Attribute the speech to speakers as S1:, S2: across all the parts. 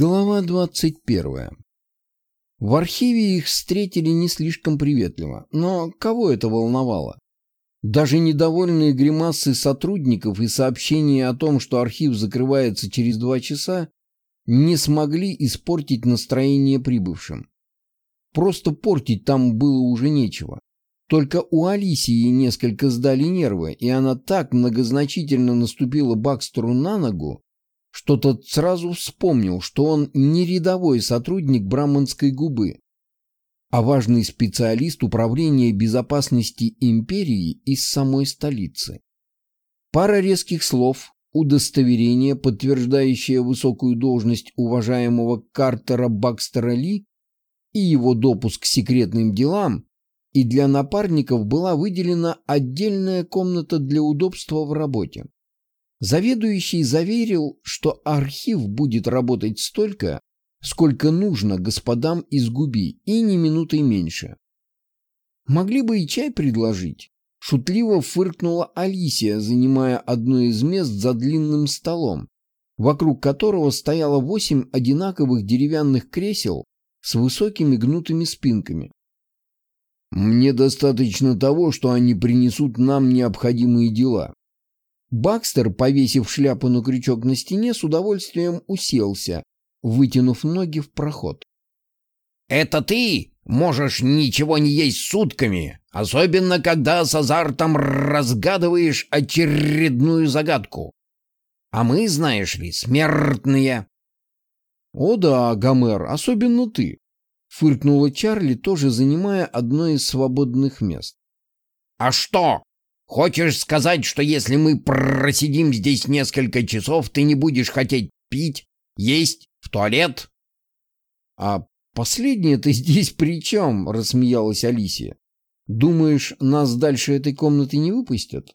S1: Глава 21. В архиве их встретили не слишком приветливо, но кого это волновало? Даже недовольные гримасы сотрудников и сообщения о том, что архив закрывается через два часа, не смогли испортить настроение прибывшим. Просто портить там было уже нечего. Только у Алисии несколько сдали нервы, и она так многозначительно наступила Бакстеру на ногу, что тот сразу вспомнил, что он не рядовой сотрудник Браманской губы, а важный специалист Управления безопасности империи из самой столицы. Пара резких слов, удостоверение, подтверждающее высокую должность уважаемого Картера Бакстера Ли и его допуск к секретным делам, и для напарников была выделена отдельная комната для удобства в работе. Заведующий заверил, что архив будет работать столько, сколько нужно господам из Губи, и ни минутой меньше. Могли бы и чай предложить. Шутливо фыркнула Алисия, занимая одно из мест за длинным столом, вокруг которого стояло восемь одинаковых деревянных кресел с высокими гнутыми спинками. «Мне достаточно того, что они принесут нам необходимые дела», Бакстер, повесив шляпу на крючок на стене, с удовольствием уселся, вытянув ноги в проход.
S2: «Это ты можешь ничего не есть сутками, особенно когда с азартом разгадываешь очередную загадку. А мы, знаешь ли, смертные».
S1: «О да, Гомер, особенно ты», — фыркнула Чарли, тоже занимая одно из свободных мест.
S2: «А что, Хочешь сказать, что если мы просидим здесь несколько часов, ты не будешь хотеть пить, есть, в туалет?
S1: А последнее ты здесь при чем? Рассмеялась Алисия. Думаешь, нас дальше этой комнаты не выпустят?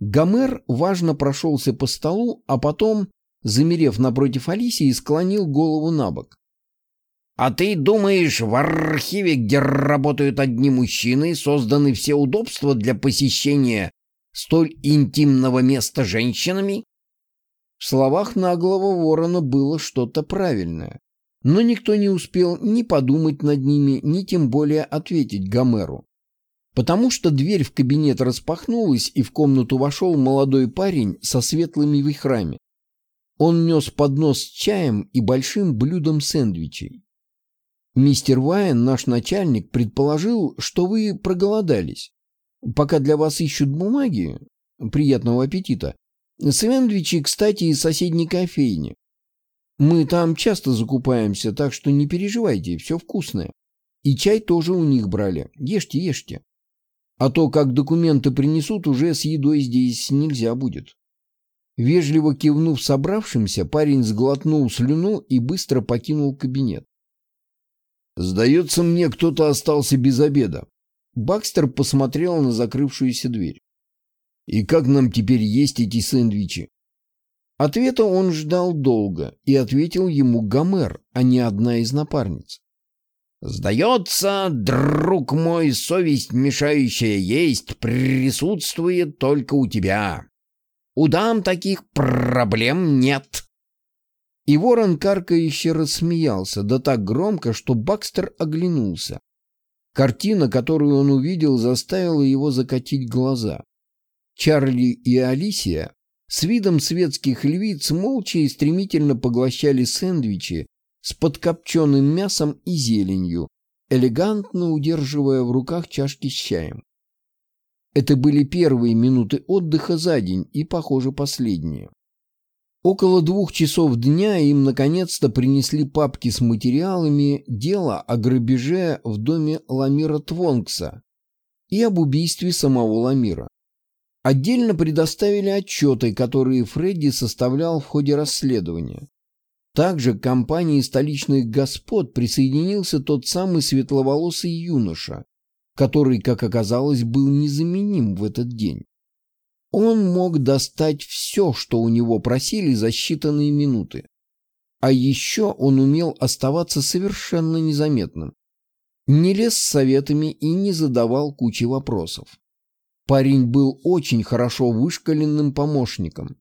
S1: Гомер важно прошелся по столу, а потом, замерев напротив Алисии, склонил голову на бок.
S2: А ты думаешь, в архиве, где работают одни мужчины, созданы все удобства для посещения столь интимного места женщинами?
S1: В словах наглого ворона было что-то правильное, но никто не успел ни подумать над ними, ни тем более ответить Гомеру. Потому что дверь в кабинет распахнулась, и в комнату вошел молодой парень со светлыми вихрами. Он нес поднос с чаем и большим блюдом сэндвичей. Мистер Вайн, наш начальник, предположил, что вы проголодались. Пока для вас ищут бумаги, приятного аппетита. Сэндвичи, кстати, из соседней кофейни. Мы там часто закупаемся, так что не переживайте, все вкусное. И чай тоже у них брали. Ешьте, ешьте. А то, как документы принесут, уже с едой здесь нельзя будет. Вежливо кивнув собравшимся, парень сглотнул слюну и быстро покинул кабинет. «Сдается мне, кто-то остался без обеда». Бакстер посмотрел на закрывшуюся дверь. «И как нам теперь есть эти сэндвичи?» Ответа он ждал долго, и ответил ему Гомер, а не одна из напарниц.
S2: «Сдается, друг мой, совесть, мешающая есть, присутствует только у тебя. У дам таких проблем нет».
S1: И ворон каркающе рассмеялся, да так громко, что Бакстер оглянулся. Картина, которую он увидел, заставила его закатить глаза. Чарли и Алисия с видом светских львиц молча и стремительно поглощали сэндвичи с подкопченным мясом и зеленью, элегантно удерживая в руках чашки с чаем. Это были первые минуты отдыха за день и, похоже, последние. Около двух часов дня им наконец-то принесли папки с материалами дела о грабеже в доме Ламира Твонкса и об убийстве самого Ламира. Отдельно предоставили отчеты, которые Фредди составлял в ходе расследования. Также к компании столичных господ присоединился тот самый светловолосый юноша, который, как оказалось, был незаменим в этот день. Он мог достать все, что у него просили за считанные минуты. А еще он умел оставаться совершенно незаметным. Не лез с советами и не задавал кучи вопросов. Парень был очень хорошо вышкаленным помощником.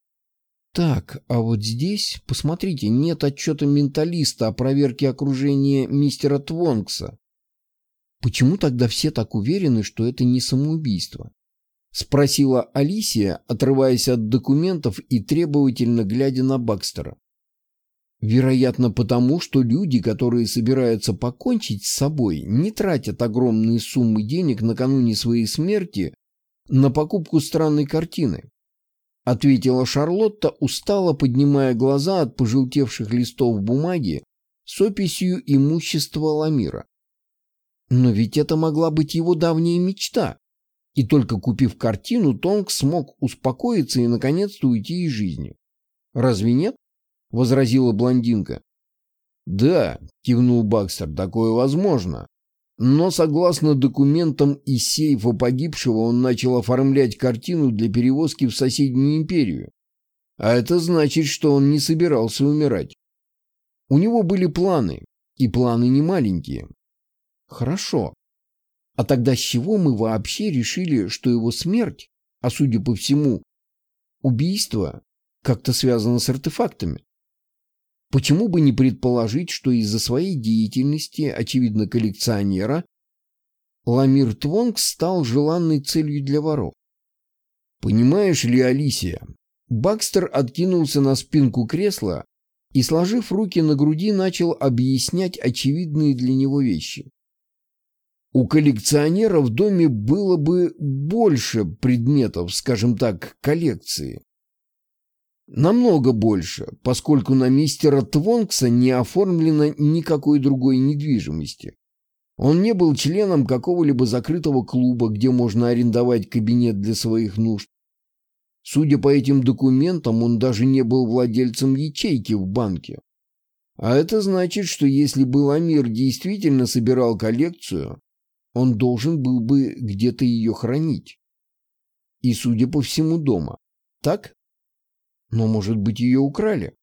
S1: Так, а вот здесь, посмотрите, нет отчета менталиста о проверке окружения мистера Твонкса. Почему тогда все так уверены, что это не самоубийство? Спросила Алисия, отрываясь от документов и требовательно глядя на Бакстера. Вероятно, потому, что люди, которые собираются покончить с собой, не тратят огромные суммы денег накануне своей смерти на покупку странной картины. Ответила Шарлотта, устало поднимая глаза от пожелтевших листов бумаги с описью имущества Ламира. Но ведь это могла быть его давняя мечта. И только купив картину, Тонг смог успокоиться и наконец-то уйти из жизни. Разве нет? возразила блондинка. Да, кивнул Бакстер, такое возможно. Но согласно документам из сейфа погибшего он начал оформлять картину для перевозки в соседнюю империю. А это значит, что он не собирался умирать. У него были планы, и планы не маленькие. Хорошо. А тогда с чего мы вообще решили, что его смерть, а судя по всему, убийство, как-то связано с артефактами? Почему бы не предположить, что из-за своей деятельности, очевидно, коллекционера, Ламир Твонг стал желанной целью для воров? Понимаешь ли, Алисия, Бакстер откинулся на спинку кресла и, сложив руки на груди, начал объяснять очевидные для него вещи. У коллекционера в доме было бы больше предметов, скажем так, коллекции. Намного больше, поскольку на мистера Твонкса не оформлено никакой другой недвижимости. Он не был членом какого-либо закрытого клуба, где можно арендовать кабинет для своих нужд. Судя по этим документам, он даже не был владельцем ячейки в банке. А это значит, что если бы Ламир действительно собирал коллекцию, он должен был бы где-то ее хранить. И, судя по всему, дома. Так? Но, может быть, ее украли?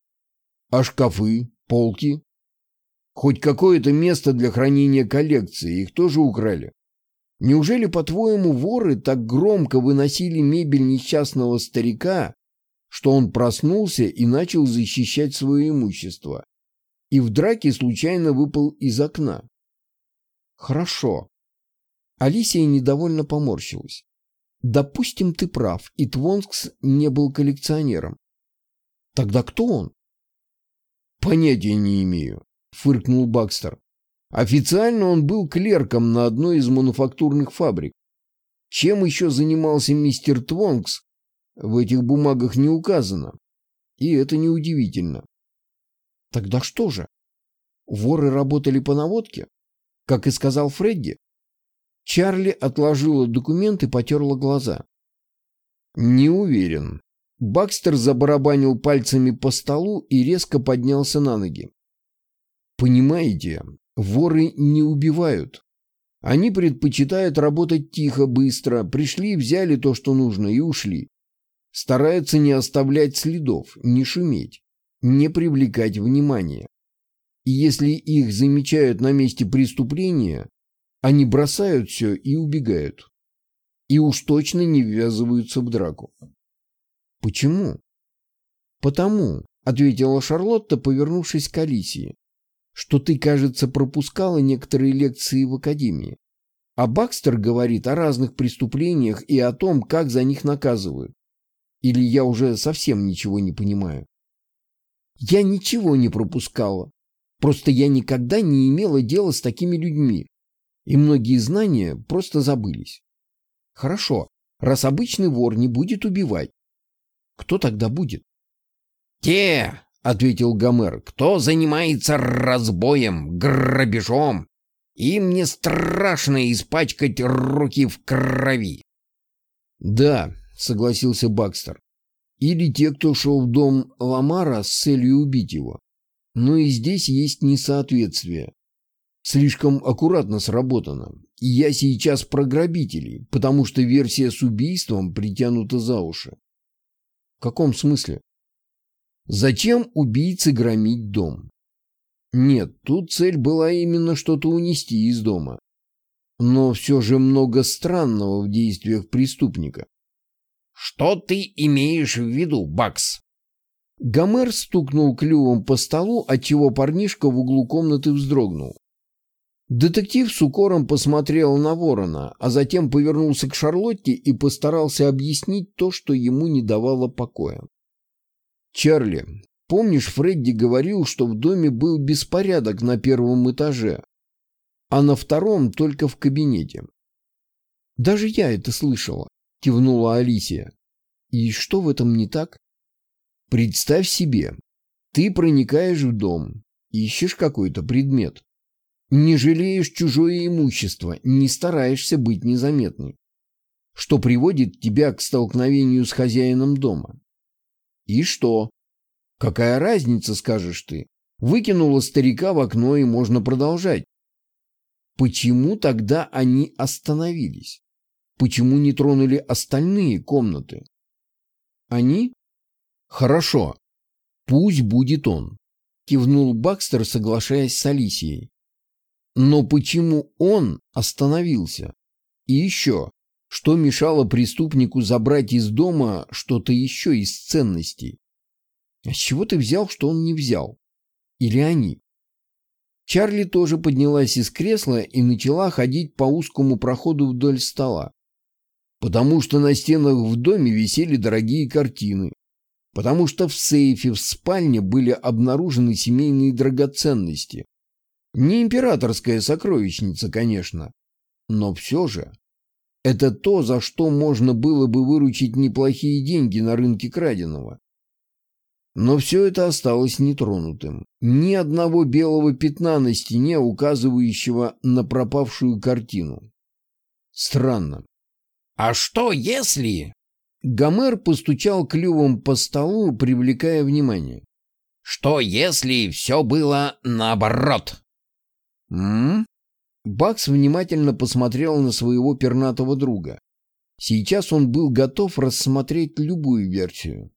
S1: А шкафы, полки? Хоть какое-то место для хранения коллекции, их тоже украли. Неужели, по-твоему, воры так громко выносили мебель несчастного старика, что он проснулся и начал защищать свое имущество? И в драке случайно выпал из окна. Хорошо. Алисия недовольно поморщилась. Допустим, ты прав, и Твонскс не был коллекционером. Тогда кто он? Понятия не имею, фыркнул Бакстер. Официально он был клерком на одной из мануфактурных фабрик. Чем еще занимался мистер Твонкс, в этих бумагах не указано. И это неудивительно. Тогда что же? Воры работали по наводке? Как и сказал Фредди? Чарли отложила документ и потерла глаза. Не уверен. Бакстер забарабанил пальцами по столу и резко поднялся на ноги. «Понимаете, воры не убивают. Они предпочитают работать тихо, быстро, пришли, взяли то, что нужно, и ушли. Стараются не оставлять следов, не шуметь, не привлекать внимания. И если их замечают на месте преступления, они бросают все и убегают. И уж точно не ввязываются в драку. «Почему?» «Потому», — ответила Шарлотта, повернувшись к Алисии, «что ты, кажется, пропускала некоторые лекции в академии. А Бакстер говорит о разных преступлениях и о том, как за них наказывают. Или я уже совсем ничего не понимаю?» «Я ничего не пропускала. Просто я никогда не имела дела с такими людьми, и многие знания просто забылись. Хорошо, раз обычный вор не будет убивать, кто тогда будет?
S2: «Те!» — ответил Гомер. «Кто занимается разбоем, грабежом? Им не страшно испачкать руки в крови».
S1: «Да», — согласился Бакстер. «Или те, кто шел в дом Ламара с целью убить его. Но и здесь есть несоответствие. Слишком аккуратно сработано. И я сейчас про грабителей, потому что версия с убийством притянута за уши. В каком смысле? Зачем убийце громить дом? Нет, тут цель была именно что-то унести из дома. Но все же много странного в действиях преступника.
S2: Что ты имеешь в виду, Бакс?
S1: Гомер стукнул клювом по столу, отчего парнишка в углу комнаты вздрогнул. Детектив с укором посмотрел на ворона, а затем повернулся к Шарлотте и постарался объяснить то, что ему не давало покоя. «Чарли, помнишь, Фредди говорил, что в доме был беспорядок на первом этаже, а на втором только в кабинете?» «Даже я это слышала», — кивнула Алисия. «И что в этом не так?» «Представь себе, ты проникаешь в дом, ищешь какой-то предмет. Не жалеешь чужое имущество, не стараешься быть незаметной, что приводит тебя к столкновению с хозяином дома. И что? Какая разница, скажешь ты? Выкинула старика в окно и можно продолжать. Почему тогда они остановились? Почему не тронули остальные комнаты? Они? Хорошо. Пусть будет он. Кивнул Бакстер, соглашаясь с Алисией. Но почему он остановился? И еще, что мешало преступнику забрать из дома что-то еще из ценностей? А с чего ты взял, что он не взял? Или они? Чарли тоже поднялась из кресла и начала ходить по узкому проходу вдоль стола. Потому что на стенах в доме висели дорогие картины. Потому что в сейфе в спальне были обнаружены семейные драгоценности. Не императорская сокровищница, конечно, но все же. Это то, за что можно было бы выручить неплохие деньги на рынке краденого. Но все это осталось нетронутым. Ни одного белого пятна на стене, указывающего на пропавшую картину. Странно.
S2: «А что если...»
S1: Гомер постучал клювом по столу, привлекая внимание.
S2: «Что если все было наоборот?»
S1: «М?», Бакс внимательно посмотрел на своего пернатого друга. Сейчас он был готов рассмотреть любую версию.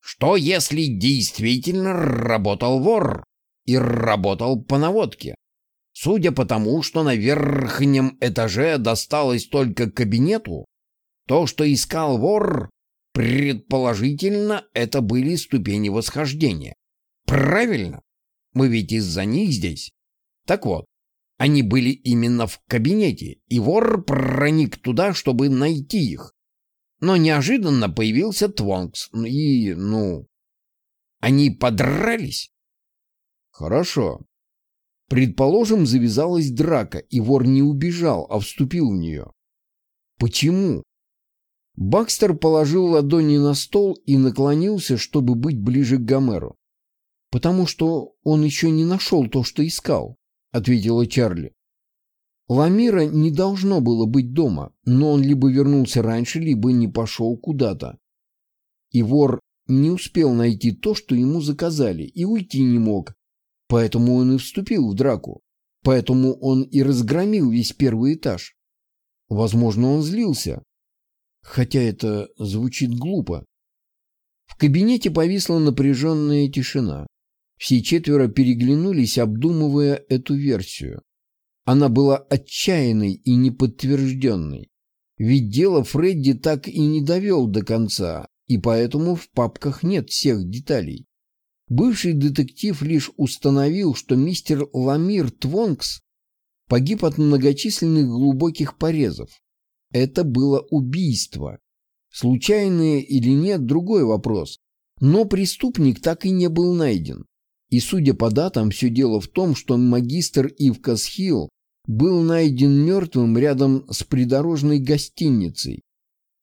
S2: «Что если действительно работал вор и работал по наводке? Судя по тому, что на верхнем этаже досталось только кабинету, то, что искал вор, предположительно, это были ступени восхождения. Правильно? Мы ведь из-за них здесь. Так вот, они были именно в кабинете, и вор проник туда, чтобы найти их. Но неожиданно появился Твонкс, и, ну... Они подрались?
S1: Хорошо. Предположим, завязалась драка, и вор не убежал, а вступил в нее. Почему? Бакстер положил ладони на стол и наклонился, чтобы быть ближе к Гомеру. «Потому что он еще не нашел то, что искал. — ответила Чарли. Ламира не должно было быть дома, но он либо вернулся раньше, либо не пошел куда-то. И вор не успел найти то, что ему заказали, и уйти не мог. Поэтому он и вступил в драку. Поэтому он и разгромил весь первый этаж. Возможно, он злился. Хотя это звучит глупо. В кабинете повисла напряженная тишина. Все четверо переглянулись, обдумывая эту версию. Она была отчаянной и неподтвержденной. Ведь дело Фредди так и не довел до конца, и поэтому в папках нет всех деталей. Бывший детектив лишь установил, что мистер Ламир Твонкс погиб от многочисленных глубоких порезов. Это было убийство. Случайное или нет – другой вопрос. Но преступник так и не был найден. И судя по датам, все дело в том, что магистр Ивкас Хилл был найден мертвым рядом с придорожной гостиницей,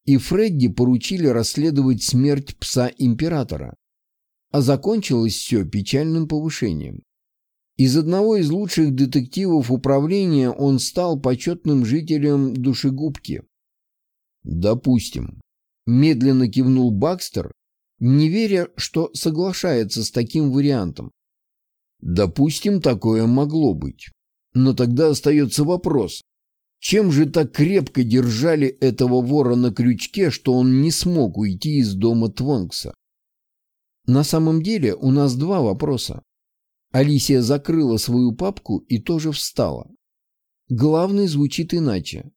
S1: и Фредди поручили расследовать смерть пса императора. А закончилось все печальным повышением. Из одного из лучших детективов управления он стал почетным жителем душегубки. «Допустим», — медленно кивнул Бакстер, не веря, что соглашается с таким вариантом. Допустим, такое могло быть. Но тогда остается вопрос, чем же так крепко держали этого вора на крючке, что он не смог уйти из дома Твонкса? На самом деле у нас два вопроса. Алисия закрыла свою папку и тоже встала. Главный звучит иначе.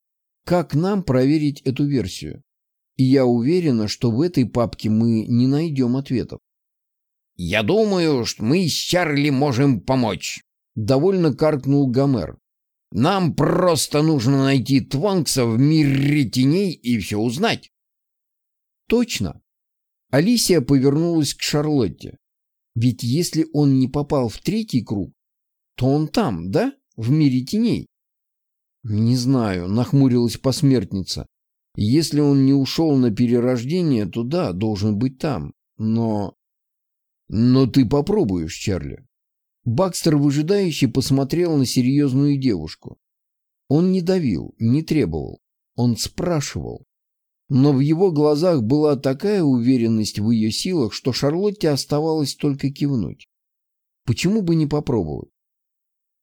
S1: Как нам проверить эту версию? И я уверена, что в этой папке мы не найдем ответов.
S2: Я думаю, что мы с Чарли можем помочь. Довольно каркнул Гомер. Нам просто нужно найти Твонкса в мире теней и все узнать.
S1: Точно. Алисия повернулась к Шарлотте. Ведь если он не попал в третий круг, то он там, да? В мире теней. Не знаю, нахмурилась посмертница. Если он не ушел на перерождение, то да, должен быть там. Но... Но ты попробуешь, Чарли. Бакстер выжидающе посмотрел на серьезную девушку. Он не давил, не требовал. Он спрашивал. Но в его глазах была такая уверенность в ее силах, что Шарлотте оставалось только кивнуть. Почему бы не попробовать?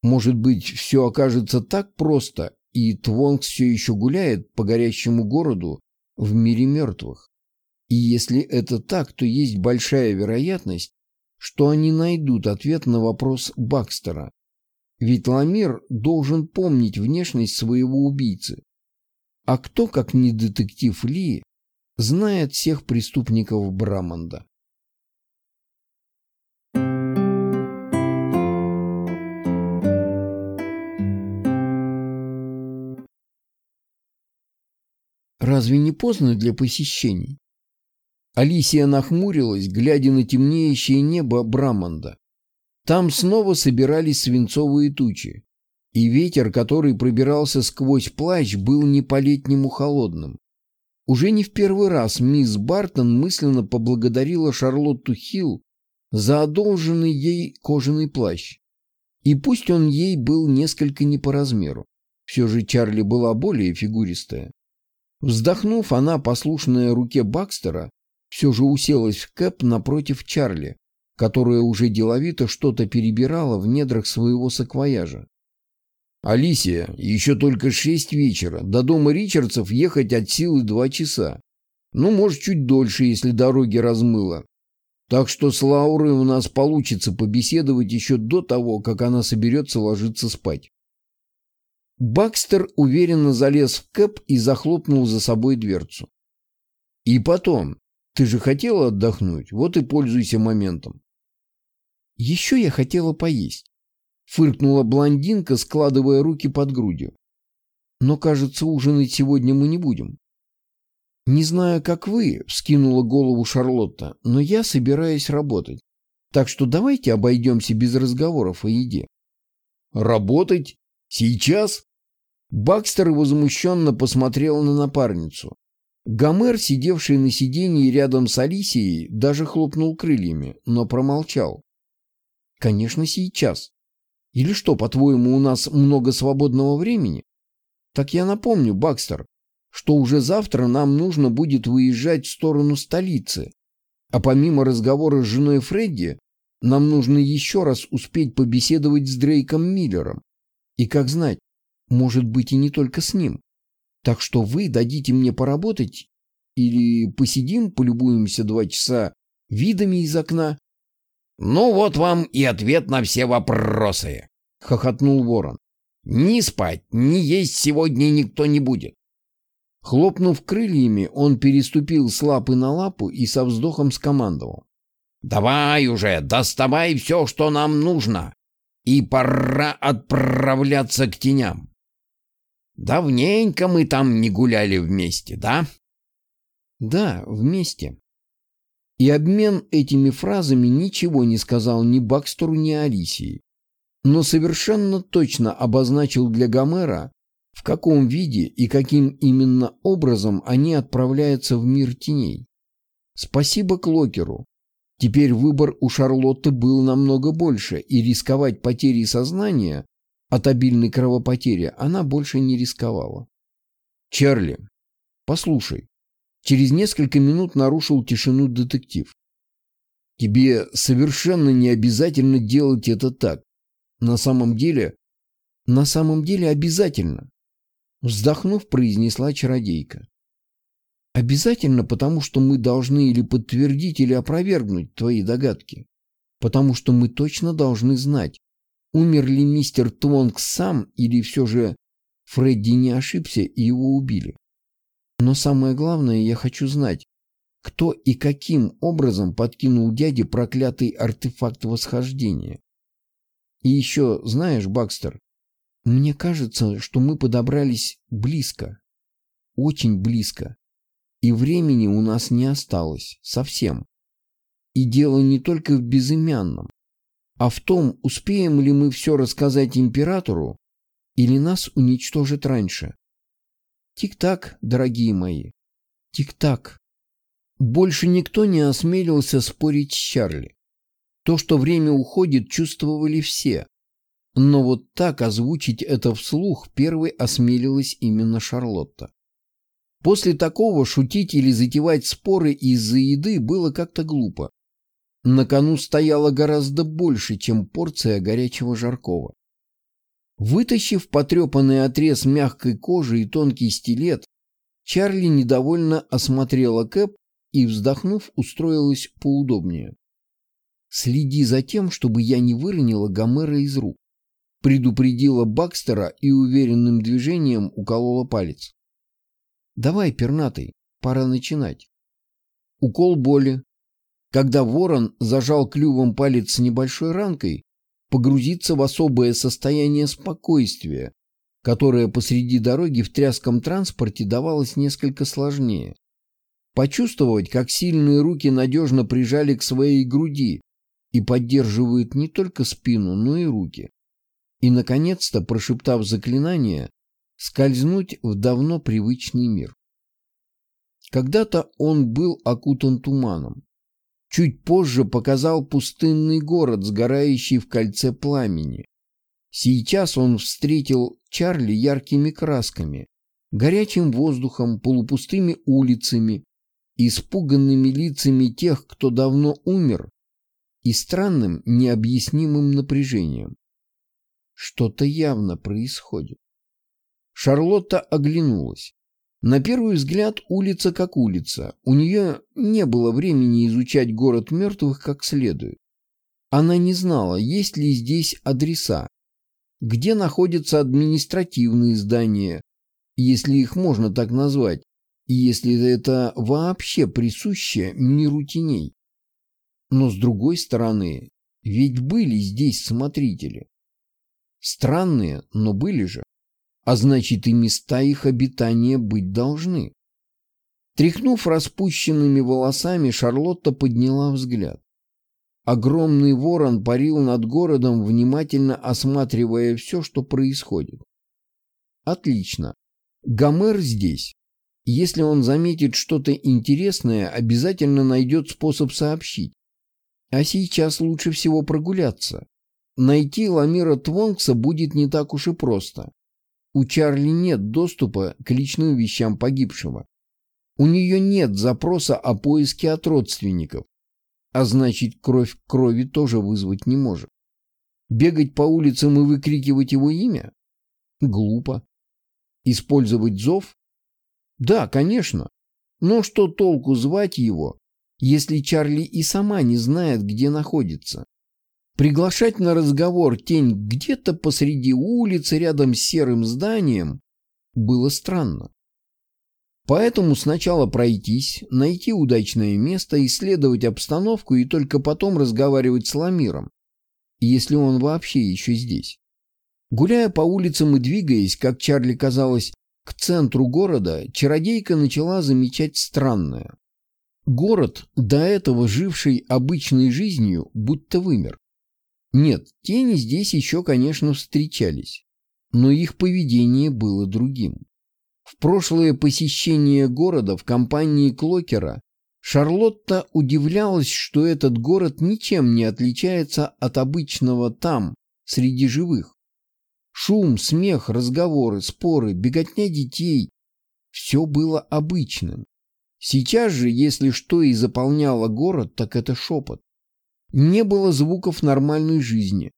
S1: Может быть, все окажется так просто, и Твонг все еще гуляет по горящему городу в мире мертвых. И если это так, то есть большая вероятность, что они найдут ответ на вопрос Бакстера. Ведь Ламир должен помнить внешность своего убийцы. А кто, как не детектив Ли, знает всех преступников Браманда? Разве не поздно для посещений? Алисия нахмурилась, глядя на темнеющее небо Браманда. Там снова собирались свинцовые тучи, и ветер, который пробирался сквозь плащ, был не по-летнему холодным. Уже не в первый раз мисс Бартон мысленно поблагодарила Шарлотту Хилл за одолженный ей кожаный плащ. И пусть он ей был несколько не по размеру, все же Чарли была более фигуристая. Вздохнув, она, послушная руке Бакстера, все же уселась в кэп напротив Чарли, которая уже деловито что-то перебирала в недрах своего саквояжа. «Алисия, еще только шесть вечера. До дома Ричардсов ехать от силы два часа. Ну, может, чуть дольше, если дороги размыло. Так что с Лаурой у нас получится побеседовать еще до того, как она соберется ложиться спать». Бакстер уверенно залез в кэп и захлопнул за собой дверцу. «И потом, ты же хотела отдохнуть, вот и пользуйся моментом. Еще я хотела поесть. Фыркнула блондинка, складывая руки под грудью. Но, кажется, ужинать сегодня мы не будем. Не знаю, как вы, вскинула голову Шарлотта, но я собираюсь работать. Так что давайте обойдемся без разговоров о еде. Работать? Сейчас? Бакстер возмущенно посмотрел на напарницу. Гомер, сидевший на сиденье рядом с Алисией, даже хлопнул крыльями, но промолчал. «Конечно, сейчас. Или что, по-твоему, у нас много свободного времени? Так я напомню, Бакстер, что уже завтра нам нужно будет выезжать в сторону столицы. А помимо разговора с женой Фредди, нам нужно еще раз успеть побеседовать с Дрейком Миллером. И как знать, может быть и не только с ним. Так что вы дадите мне поработать или посидим, полюбуемся два часа видами из окна? — Ну вот вам и ответ на все вопросы, — хохотнул ворон. — Ни спать, ни есть сегодня никто не будет. Хлопнув крыльями, он переступил с лапы на лапу и со вздохом скомандовал. — Давай уже, доставай все, что нам нужно, и пора отправляться к теням. Давненько мы там не гуляли вместе, да? Да, вместе. И обмен этими фразами ничего не сказал ни Бакстеру, ни Алисии, но совершенно точно обозначил для Гомера, в каком виде и каким именно образом они отправляются в мир теней. Спасибо Клокеру. Теперь выбор у Шарлотты был намного больше, и рисковать потерей сознания от обильной кровопотери она больше не рисковала. «Чарли, послушай». Через несколько минут нарушил тишину детектив. «Тебе совершенно не обязательно делать это так. На самом деле... На самом деле обязательно». Вздохнув, произнесла чародейка. «Обязательно, потому что мы должны или подтвердить, или опровергнуть твои догадки. Потому что мы точно должны знать, Умер ли мистер Твонг сам, или все же Фредди не ошибся и его убили? Но самое главное, я хочу знать, кто и каким образом подкинул дяде проклятый артефакт восхождения. И еще, знаешь, Бакстер, мне кажется, что мы подобрались близко. Очень близко. И времени у нас не осталось. Совсем. И дело не только в безымянном, а в том, успеем ли мы все рассказать императору, или нас уничтожат раньше. Тик-так, дорогие мои. Тик-так. Больше никто не осмелился спорить с Чарли. То, что время уходит, чувствовали все. Но вот так озвучить это вслух первой осмелилась именно Шарлотта. После такого шутить или затевать споры из-за еды было как-то глупо. На кону стояло гораздо больше, чем порция горячего жаркого. Вытащив потрепанный отрез мягкой кожи и тонкий стилет, Чарли недовольно осмотрела Кэп и, вздохнув, устроилась поудобнее. «Следи за тем, чтобы я не выронила Гомера из рук», предупредила Бакстера и уверенным движением уколола палец. «Давай, пернатый, пора начинать». Укол боли. Когда ворон зажал клювом палец с небольшой ранкой, погрузиться в особое состояние спокойствия, которое посреди дороги в тряском транспорте давалось несколько сложнее. Почувствовать, как сильные руки надежно прижали к своей груди и поддерживают не только спину, но и руки. И, наконец-то, прошептав заклинание, скользнуть в давно привычный мир. Когда-то он был окутан туманом. Чуть позже показал пустынный город, сгорающий в кольце пламени. Сейчас он встретил Чарли яркими красками, горячим воздухом, полупустыми улицами, испуганными лицами тех, кто давно умер, и странным, необъяснимым напряжением. Что-то явно происходит. Шарлотта оглянулась. На первый взгляд улица как улица. У нее не было времени изучать город мертвых как следует. Она не знала, есть ли здесь адреса, где находятся административные здания, если их можно так назвать, и если это вообще присуще миру теней. Но с другой стороны, ведь были здесь смотрители. Странные, но были же. А значит и места их обитания быть должны. Тряхнув распущенными волосами, Шарлотта подняла взгляд. Огромный ворон парил над городом, внимательно осматривая все, что происходит. Отлично. Гомер здесь. Если он заметит что-то интересное, обязательно найдет способ сообщить. А сейчас лучше всего прогуляться. Найти Ламира Твонкса будет не так уж и просто. У Чарли нет доступа к личным вещам погибшего. У нее нет запроса о поиске от родственников. А значит, кровь крови тоже вызвать не может. Бегать по улицам и выкрикивать его имя? Глупо. Использовать зов? Да, конечно. Но что толку звать его, если Чарли и сама не знает, где находится? Приглашать на разговор тень где-то посреди улицы рядом с серым зданием было странно. Поэтому сначала пройтись, найти удачное место, исследовать обстановку и только потом разговаривать с Ламиром, если он вообще еще здесь. Гуляя по улицам и двигаясь, как Чарли казалось, к центру города, чародейка начала замечать странное. Город, до этого живший обычной жизнью, будто вымер. Нет, тени здесь еще, конечно, встречались, но их поведение было другим. В прошлое посещение города в компании Клокера Шарлотта удивлялась, что этот город ничем не отличается от обычного там, среди живых. Шум, смех, разговоры, споры, беготня детей – все было обычным. Сейчас же, если что и заполняло город, так это шепот. Не было звуков нормальной жизни.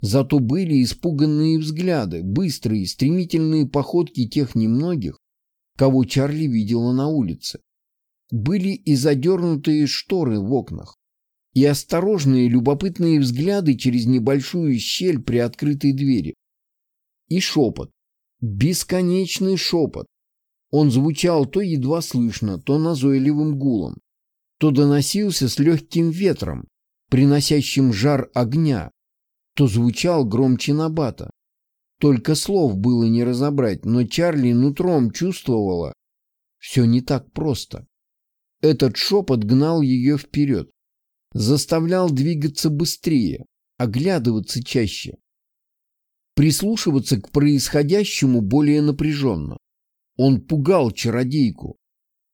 S1: Зато были испуганные взгляды, быстрые, стремительные походки тех немногих, кого Чарли видела на улице. Были и задернутые шторы в окнах, и осторожные любопытные взгляды через небольшую щель при открытой двери. И шепот. Бесконечный шепот. Он звучал то едва слышно, то назойливым гулом. то доносился с легким ветром, приносящим жар огня, то звучал громче набата. Только слов было не разобрать, но Чарли нутром чувствовала, все не так просто. Этот шепот гнал ее вперед, заставлял двигаться быстрее, оглядываться чаще, прислушиваться к происходящему более напряженно. Он пугал чародейку.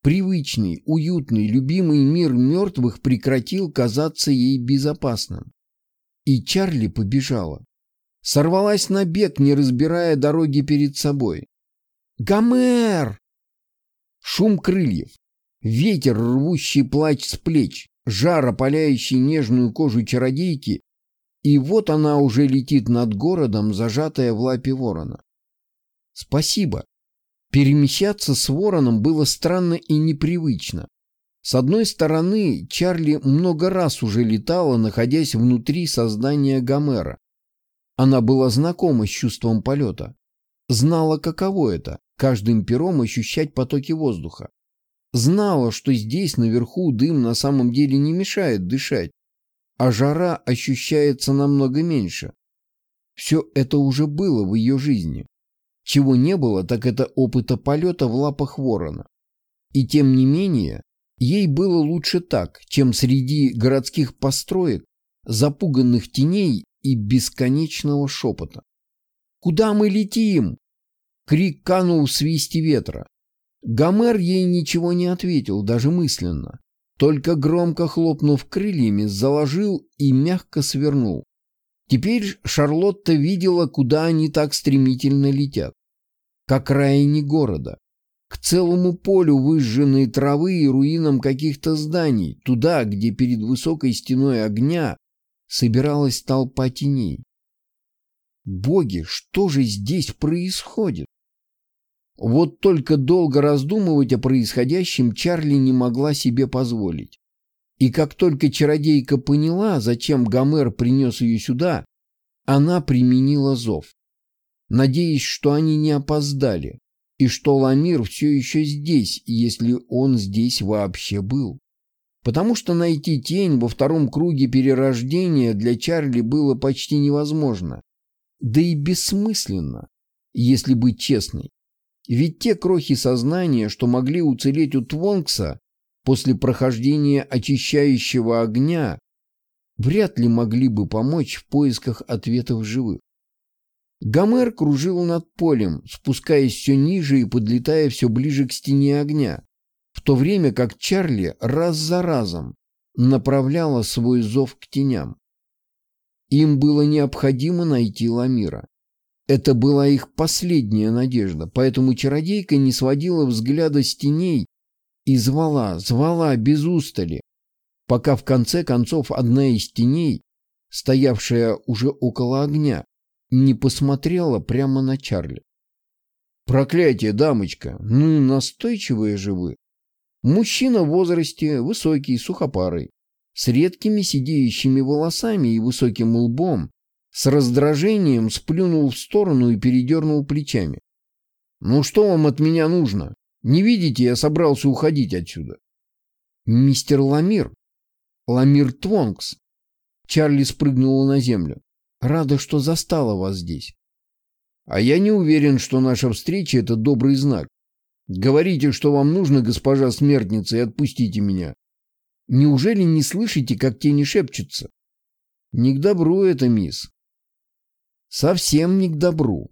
S1: Привычный, уютный, любимый мир мертвых прекратил казаться ей безопасным. И Чарли побежала. Сорвалась на бег, не разбирая дороги перед собой. «Гомер!» Шум крыльев, ветер, рвущий плач с плеч, жар, опаляющий нежную кожу чародейки, и вот она уже летит над городом, зажатая в лапе ворона. Спасибо. Перемещаться с вороном было странно и непривычно. С одной стороны, Чарли много раз уже летала, находясь внутри создания Гомера. Она была знакома с чувством полета. Знала, каково это – каждым пером ощущать потоки воздуха. Знала, что здесь, наверху, дым на самом деле не мешает дышать, а жара ощущается намного меньше. Все это уже было в ее жизни. Чего не было, так это опыта полета в лапах ворона. И тем не менее, ей было лучше так, чем среди городских построек, запуганных теней и бесконечного шепота. «Куда мы летим?» Крик канул в свисте ветра. Гомер ей ничего не ответил, даже мысленно. Только громко хлопнув крыльями, заложил и мягко свернул. Теперь Шарлотта видела, куда они так стремительно летят. К окраине города. К целому полю выжженной травы и руинам каких-то зданий, туда, где перед высокой стеной огня собиралась толпа теней. Боги, что же здесь происходит? Вот только долго раздумывать о происходящем Чарли не могла себе позволить. И как только чародейка поняла, зачем Гомер принес ее сюда, она применила зов. Надеясь, что они не опоздали, и что Ламир все еще здесь, если он здесь вообще был. Потому что найти тень во втором круге перерождения для Чарли было почти невозможно. Да и бессмысленно, если быть честной. Ведь те крохи сознания, что могли уцелеть у Твонкса после прохождения очищающего огня, вряд ли могли бы помочь в поисках ответов живых. Гомер кружил над полем, спускаясь все ниже и подлетая все ближе к стене огня, в то время как Чарли раз за разом направляла свой зов к теням. Им было необходимо найти Ламира. Это была их последняя надежда, поэтому чародейка не сводила взгляда с теней и звала, звала без устали, пока в конце концов одна из теней, стоявшая уже около огня, не посмотрела прямо на Чарли. «Проклятие, дамочка! Ну, настойчивые же вы!» Мужчина в возрасте, высокий, сухопарый, с редкими сидеющими волосами и высоким лбом, с раздражением сплюнул в сторону и передернул плечами. «Ну что вам от меня нужно? Не видите, я собрался уходить отсюда». «Мистер Ламир. Ламир Твонкс». Чарли спрыгнула на землю. «Рада, что застала вас здесь». «А я не уверен, что наша встреча — это добрый знак. Говорите, что вам нужно, госпожа смертница, и отпустите меня. Неужели не слышите, как тени шепчутся?» «Не к добру это, мисс. Совсем не к добру.